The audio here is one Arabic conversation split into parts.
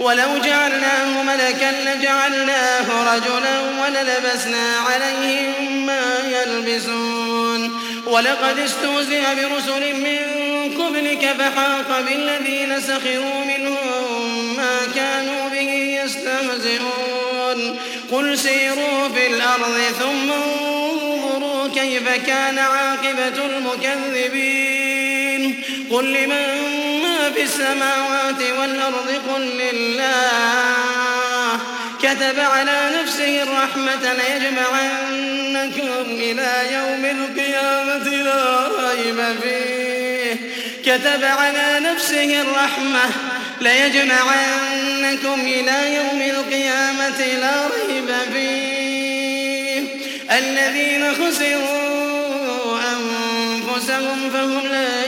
ولو جعلناه ملكا لجعلناه رجلا وللبسنا عليهم ما يلبسون. ولقد استهزئ برسل من قبلك فحاق بالذين سخروا منهم ما كانوا به يستهزئون. قل سيروا في الأرض ثم انظروا كيف كان عاقبة المكذبين. قل لمن ما في السماوات والأرض قل لله كتب على نفسه الرحمة ليجمعنكم إلى يوم القيامة لا ريب فيه. كتب على نفسه الرحمة ليجمعنكم إلى يوم القيامة لا ريب فيه. الذين خسروا أنفسهم فهم لا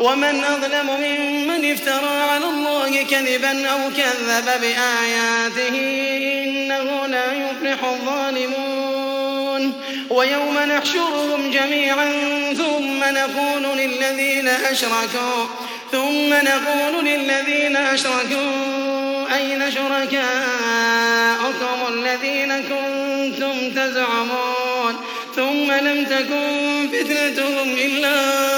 ومن أظلم ممن افترى على الله كذبا أو كذب بآياته إنه لا يفلح الظالمون. ويوم نحشرهم جميعا ثم نقول للذين أشركوا ثم نقول للذين أشركوا أين شركاؤكم الذين كنتم تزعمون؟ ثم لم تكن فتنتهم إلا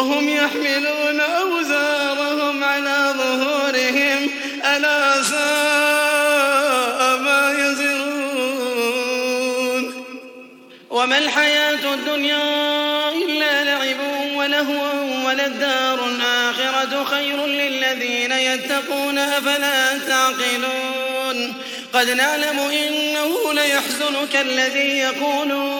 وهم يحملون أوزارهم على ظهورهم. ألا ساء ما يزرون. وما الحياة الدنيا ولهوا وللدار الآخرة خير للذين يتقون أفلا تعقلون. قد نعلم إنه ليحزنك الذي يقولون.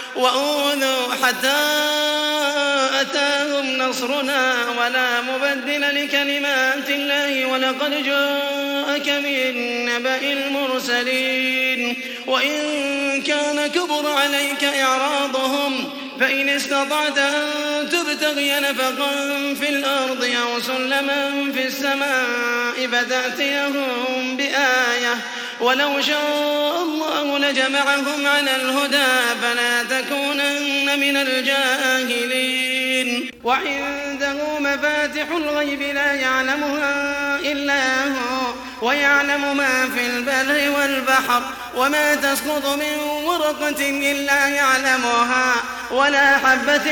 وأوذوا حتى أتاهم نصرنا ولا مبدل لكلمات الله ولقد جاءك من نبأ المرسلين وإن كان كبر عليك إعراضهم فإن استطعت أن تبتغي نفقا في الأرض أو سلما في السماء فتأتيهم بآية ولو شاء الله لجمعهم على الهدى فلا تكونن من الجاهلين. وعنده مفاتح الغيب لا يعلمها إلا هو ويعلم ما في البر والبحر وما تسقط من ورقة إلا يعلمها ولا حبة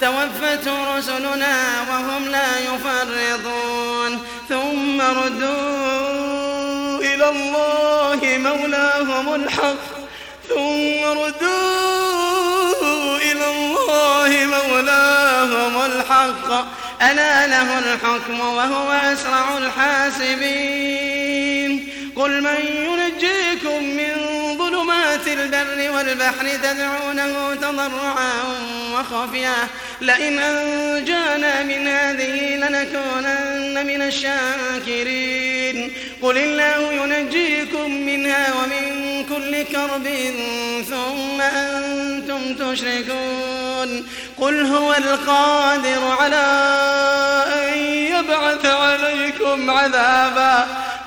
توفته رسلنا وهم لا يفرطون. ثم ردوا إلى الله مولاهم الحق. ثم ردوا إلى الله مولاهم الحق. ألا له الحكم وهو أسرع الحاسبين. قل من البر والبحر تدعونه تضرعا وخفيا. لئن أنجانا من هذه لنكونن من الشاكرين. قل الله ينجيكم منها ومن كل كرب ثم أنتم تشركون. قل هو القادر على أن يبعث عليكم عذابا.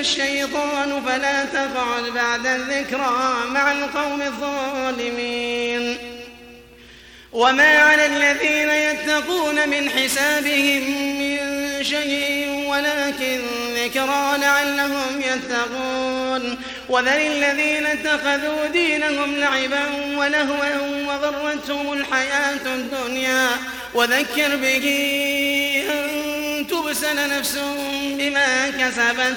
الشيطان فلا تقعد بعد الذكرى مع القوم الظالمين. وما على الذين يتقون من حسابهم من شيء ولكن ذكرى لعلهم يتقون. وذل الذين اتخذوا دينهم لعبا ولهوا وغرتهم الحياة الدنيا. وذكر به أن تبسل نفس بما كسبت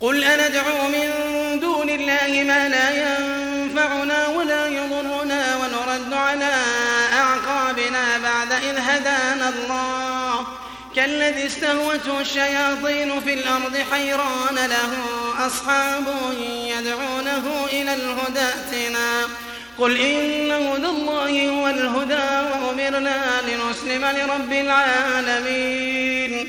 قل أندعو من دون الله ما لا ينفعنا ولا يضرنا ونرد على أعقابنا بعد إذ هدانا الله. كالذي استهوته الشياطين في الأرض حيران له أصحاب يدعونه إلى الهدى ائتنا. قل إن هدى الله هو الهدى وأمرنا لنسلم لرب العالمين.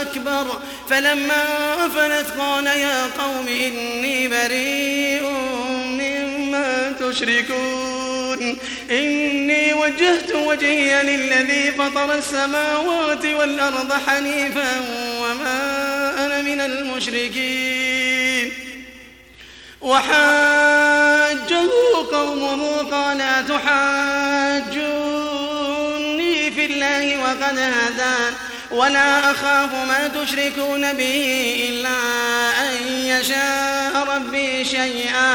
أكبر. فلما أفلت قال يا قوم إني بريء مما تشركون. إني وجهت وجهي للذي فطر السماوات والأرض حنيفا وما أنا من المشركين. وحاجه قومه قال تحاجوني في الله وقد هدان. ولا أخاف ما تشركون به إلا أن يشاء ربي شيئا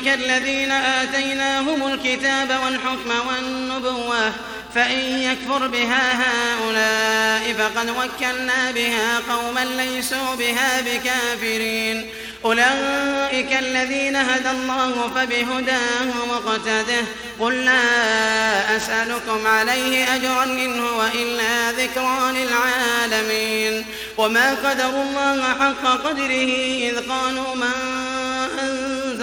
الذين آتيناهم الكتاب والحكم والنبوة فإن يكفر بها هؤلاء فقد وكلنا بها قوما ليسوا بها بكافرين. أولئك الذين هدى الله فبهداه مقتده قل لا أسألكم عليه أجرا إن هو إلا ذكرى للعالمين. وما قدر الله حق قدره إذ قالوا ما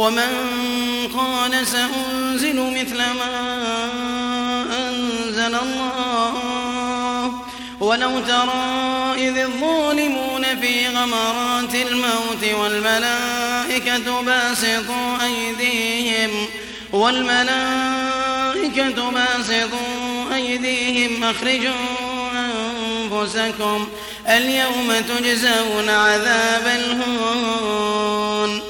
ومن قال سأنزل مثل ما أنزل الله. ولو ترى إذ الظالمون في غمرات الموت والملائكة باسطوا أيديهم والملائكة باسطوا أيديهم أخرجوا أنفسكم اليوم تجزون عذاب الهون.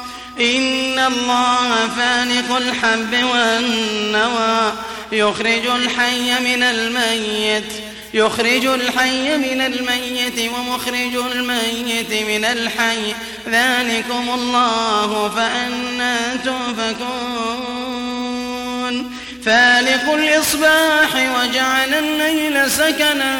إن الله فالق الحب والنوى يخرج الحي من الميت يخرج الحي من الميت ومخرج الميت من الحي. ذلكم الله فأنا تؤفكون. فالق الإصباح وجعل الليل سكنا.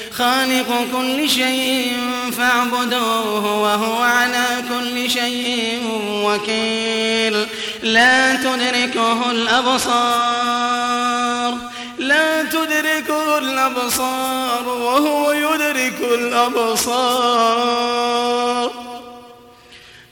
خالق كل شيء فاعبدوه وهو على كل شيء وكيل. لا تدركه الأبصار لا تدركه الأبصار وهو يدرك الأبصار.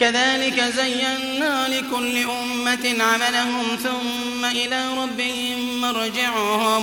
كذلك زينا لكل أمة عملهم ثم إلى ربهم مرجعهم.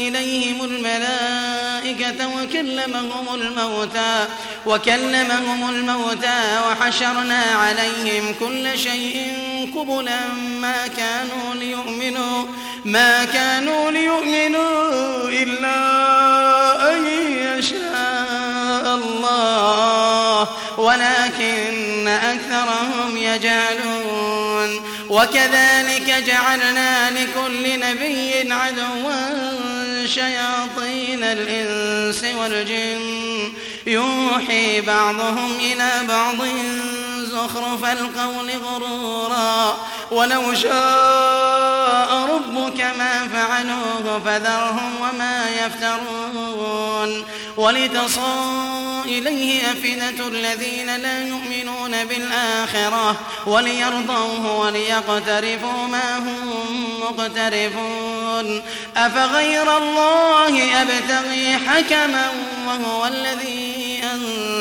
إليهم الملائكة وكلمهم الموتى وكلمهم الموتى وحشرنا عليهم كل شيء قبلا ما كانوا ليؤمنوا ما كانوا ليؤمنوا إلا أن يشاء الله ولكن أكثرهم يجعلون وكذلك جعلنا لكل نبي عدوا شياطين الإنس والجن. يوحي بعضهم إلى بعض زخرف القول غرورا. ولو شاء ربك ما فعلوه فذرهم وما يفترون ولتصى إليه أفئدة الذين لا يؤمنون بالآخرة وليرضوه وليقترفوا ما هم مقترفون أفغير الله أبتغي حكما وهو الذي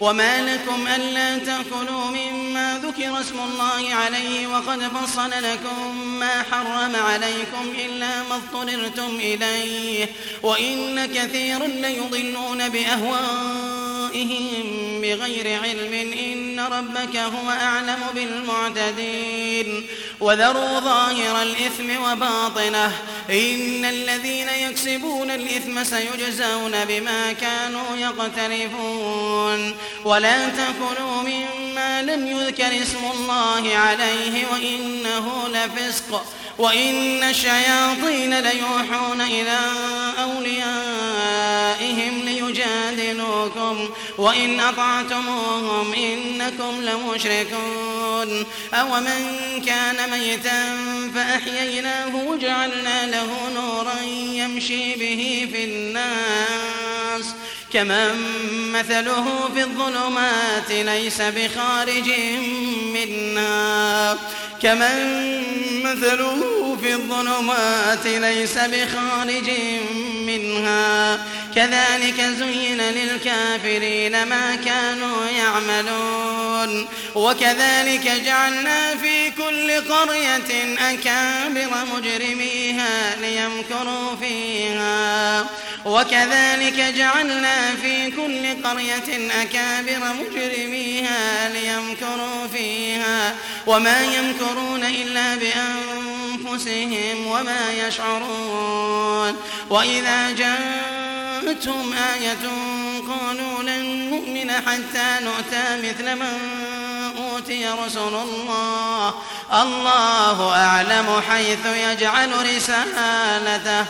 وما لكم ألا تأكلوا مما ذكر اسم الله عليه وقد فصل لكم ما حرم عليكم إلا ما اضطررتم إليه وإن كثيرا ليضلون بأهوائهم بغير علم إن ربك هو أعلم بالمعتدين وذروا ظاهر الإثم وباطنه إن الذين يكسبون الإثم سيجزون بما كانوا يقترفون ولا تكلوا مما لم يذكر اسم الله عليه وإنه لفسق وإن الشياطين ليوحون إلى أوليائهم ليجادلوكم وإن أطعتموهم إنكم لمشركون أومن كان ميتا فأحييناه وجعلنا له نورا يمشي به في الناس كمن مثله في الظلمات ليس بخارج منها كمن مثله في الظلمات ليس بخارج منها كذلك زين للكافرين ما كانوا يعملون. وكذلك جعلنا في كل قرية أكابر مجرميها ليمكروا فيها. وكذلك جعلنا في كل قرية أكابر مجرميها ليمكروا فيها. وما يمكرون إلا بأنفسهم وما يشعرون. وإذا جاءتهم آية قالوا لن نؤمن حتى نؤتى مثل من أوتي رسل الله الله أعلم حيث يجعل رسالته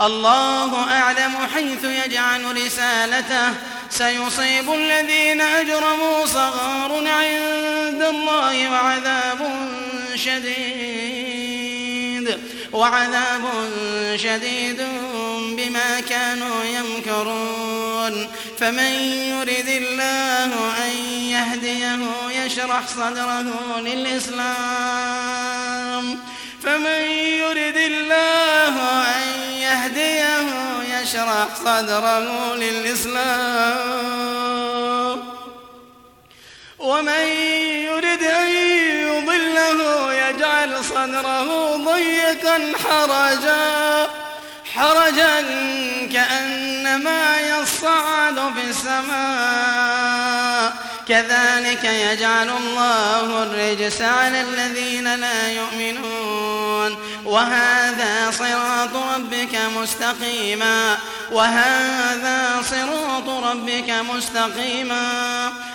الله أعلم حيث يجعل رسالته سيصيب الذين أجرموا صغار عند الله وعذاب شديد وعذاب شديد بما كانوا يمكرون. فمن يرد الله أن يهديه يشرح صدره للإسلام. فمن يرد الله أن يهديه يشرح صدره للإسلام. ومن صدره ضيقا حرجا حرجا كأنما يصعد في السماء كذلك يجعل الله الرجس على الذين لا يؤمنون. وهذا صراط ربك مستقيما وهذا صراط ربك مستقيما.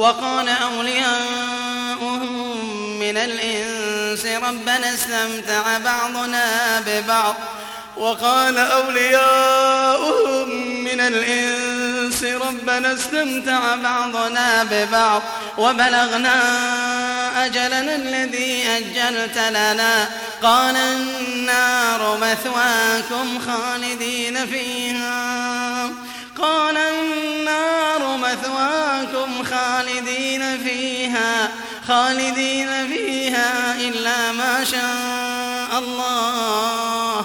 وقال أولياؤهم من الإنس ربنا استمتع بعضنا ببعض. وقال أولياؤهم من الإنس ربنا استمتع بعضنا ببعض. وبلغنا أجلنا الذي أجلت لنا. قال النار مثواكم خالدين فيها. قال النار مثواكم خالدين فيها خالدين فيها إلا ما شاء الله.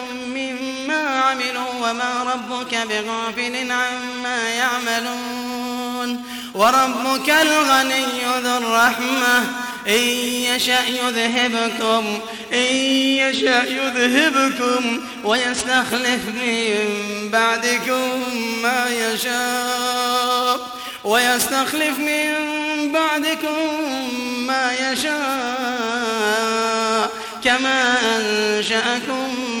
عملوا وما ربك بغافل عما يعملون وربك الغني ذو الرحمة إن يشأ يذهبكم إن يشأ يذهبكم ويستخلف من بعدكم ما يشاء ويستخلف من بعدكم ما يشاء كما أنشأكم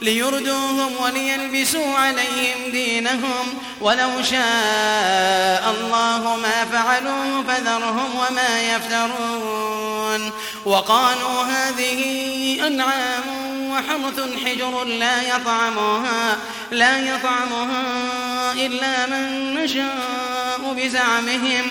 ليردوهم وليلبسوا عليهم دينهم ولو شاء الله ما فعلوه فذرهم وما يفترون. وقالوا هذه أنعام وحرث حجر لا يطعمها لا يطعمها إلا من نشاء بزعمهم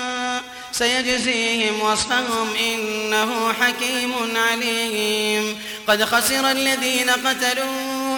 سيجزيهم وصفهم إنه حكيم عليم. قد خسر الذين قتلوا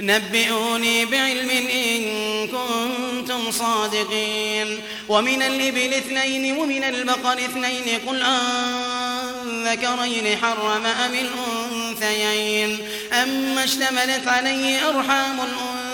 نبئوني بعلم إن كنتم صادقين. ومن الإبل اثنين ومن البقر اثنين قل أذكرين حرم أم الأنثيين. أم اشتملت عليه أرحام الأنثيين.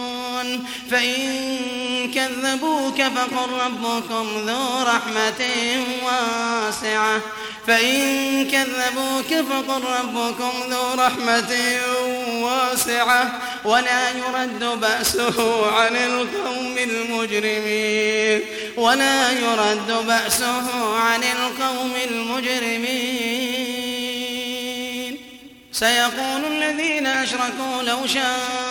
فإن كذبوك فقل ربكم ذو رحمة واسعة. فإن كذبوك فقل ربكم ذو رحمة واسعة. ولا يرد بأسه عن القوم المجرمين. ولا يرد بأسه عن القوم المجرمين. سيقول الذين أشركوا لو شاء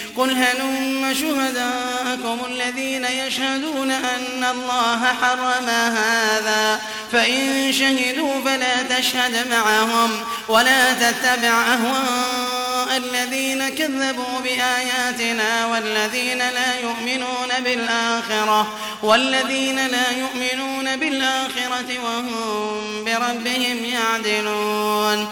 قل هلم شهداءكم الذين يشهدون أن الله حرم هذا. فإن شهدوا فلا تشهد معهم ولا تتبع أهواء الذين كذبوا بآياتنا والذين لا يؤمنون بالآخرة والذين لا يؤمنون بالآخرة وهم بربهم يعدلون.